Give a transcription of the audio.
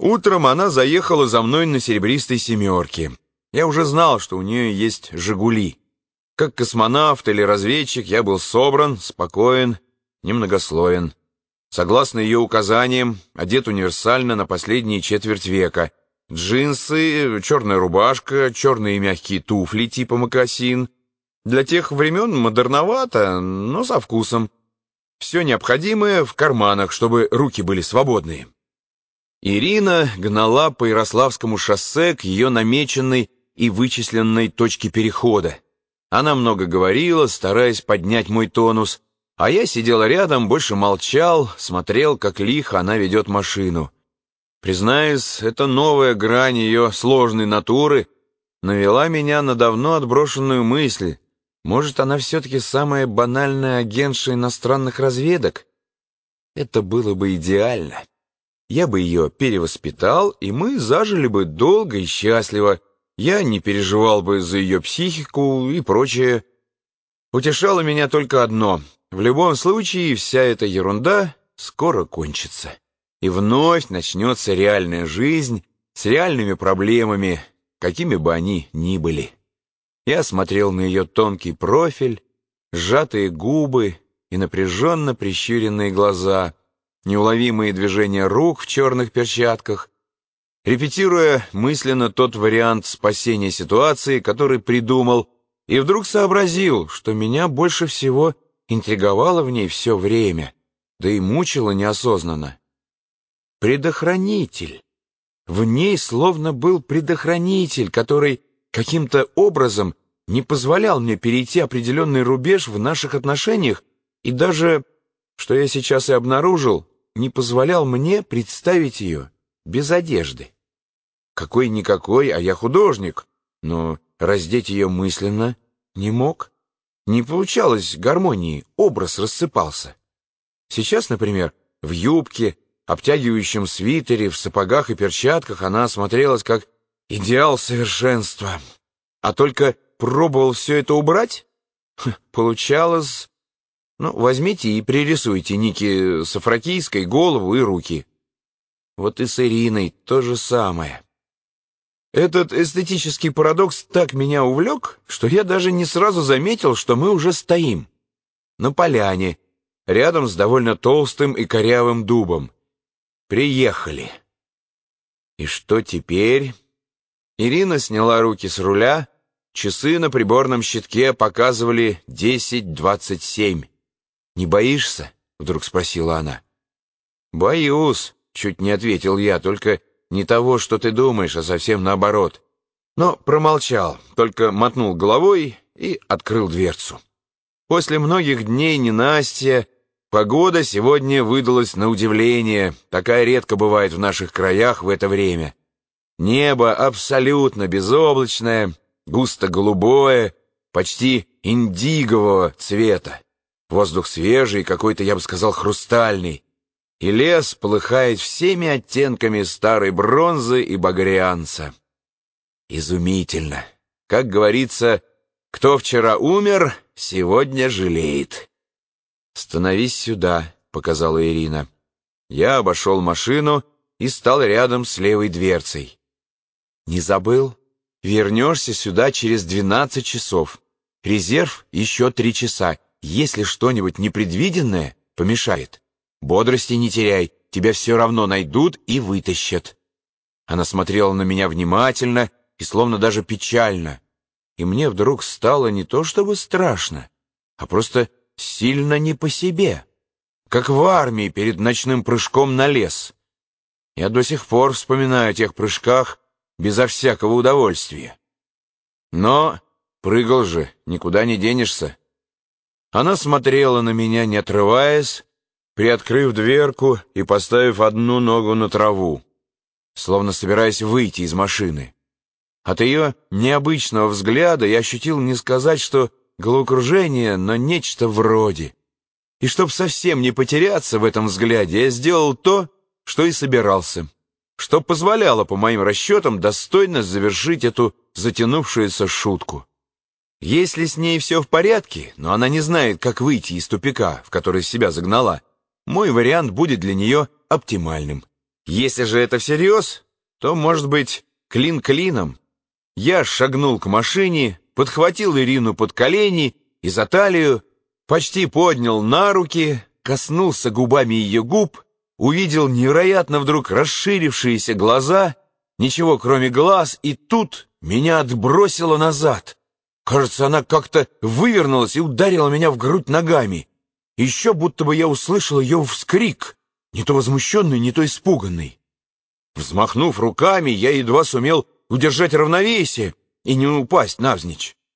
Утром она заехала за мной на серебристой семерке. Я уже знал, что у нее есть «Жигули». Как космонавт или разведчик я был собран, спокоен, немногослоен. Согласно ее указаниям, одет универсально на последние четверть века. Джинсы, черная рубашка, черные мягкие туфли типа мокасин. Для тех времен модерновато, но со вкусом. Все необходимое в карманах, чтобы руки были свободные. Ирина гнала по Ярославскому шоссе к ее намеченной и вычисленной точке перехода. Она много говорила, стараясь поднять мой тонус, а я сидел рядом, больше молчал, смотрел, как лихо она ведет машину. Признаюсь, это новая грань ее сложной натуры навела меня на давно отброшенную мысль. Может, она все-таки самая банальная агентша иностранных разведок? Это было бы идеально я бы ее перевоспитал, и мы зажили бы долго и счастливо. Я не переживал бы за ее психику и прочее. Утешало меня только одно. В любом случае, вся эта ерунда скоро кончится. И вновь начнется реальная жизнь с реальными проблемами, какими бы они ни были. Я смотрел на ее тонкий профиль, сжатые губы и напряженно прищуренные глаза — неуловимые движения рук в черных перчатках, репетируя мысленно тот вариант спасения ситуации, который придумал, и вдруг сообразил, что меня больше всего интриговало в ней все время, да и мучило неосознанно. Предохранитель. В ней словно был предохранитель, который каким-то образом не позволял мне перейти определенный рубеж в наших отношениях и даже, что я сейчас и обнаружил, не позволял мне представить ее без одежды. Какой-никакой, а я художник, но раздеть ее мысленно не мог. Не получалось гармонии, образ рассыпался. Сейчас, например, в юбке, обтягивающем свитере, в сапогах и перчатках она смотрелась как идеал совершенства. А только пробовал все это убрать? Получалось ну, возьмите и пририсуйте Ники Сафракийской голову и руки. Вот и с Ириной то же самое. Этот эстетический парадокс так меня увлек, что я даже не сразу заметил, что мы уже стоим. На поляне, рядом с довольно толстым и корявым дубом. Приехали. И что теперь? Ирина сняла руки с руля, часы на приборном щитке показывали десять двадцать семь. «Не боишься?» — вдруг спросила она. «Боюсь», — чуть не ответил я, «только не того, что ты думаешь, а совсем наоборот». Но промолчал, только мотнул головой и открыл дверцу. После многих дней ненастья погода сегодня выдалась на удивление, такая редко бывает в наших краях в это время. Небо абсолютно безоблачное, густо-голубое, почти индигового цвета. Воздух свежий, какой-то, я бы сказал, хрустальный. И лес полыхает всеми оттенками старой бронзы и багрянца. Изумительно. Как говорится, кто вчера умер, сегодня жалеет. «Становись сюда», — показала Ирина. Я обошел машину и стал рядом с левой дверцей. «Не забыл? Вернешься сюда через двенадцать часов. Резерв еще три часа. Если что-нибудь непредвиденное помешает, бодрости не теряй, тебя все равно найдут и вытащат. Она смотрела на меня внимательно и словно даже печально, и мне вдруг стало не то чтобы страшно, а просто сильно не по себе, как в армии перед ночным прыжком на лес. Я до сих пор вспоминаю о тех прыжках безо всякого удовольствия. Но прыгал же, никуда не денешься. Она смотрела на меня, не отрываясь, приоткрыв дверку и поставив одну ногу на траву, словно собираясь выйти из машины. От ее необычного взгляда я ощутил не сказать, что головокружение, но нечто вроде. И чтоб совсем не потеряться в этом взгляде, я сделал то, что и собирался, что позволяло, по моим расчетам, достойно завершить эту затянувшуюся шутку. Если с ней все в порядке, но она не знает, как выйти из тупика, в который себя загнала, мой вариант будет для нее оптимальным. Если же это всерьез, то, может быть, клин клином. Я шагнул к машине, подхватил Ирину под колени и за талию, почти поднял на руки, коснулся губами ее губ, увидел невероятно вдруг расширившиеся глаза, ничего кроме глаз, и тут меня отбросило назад. Кажется, она как-то вывернулась и ударила меня в грудь ногами. Еще будто бы я услышал ее вскрик, не то возмущенный, не то испуганный. Взмахнув руками, я едва сумел удержать равновесие и не упасть навзничь.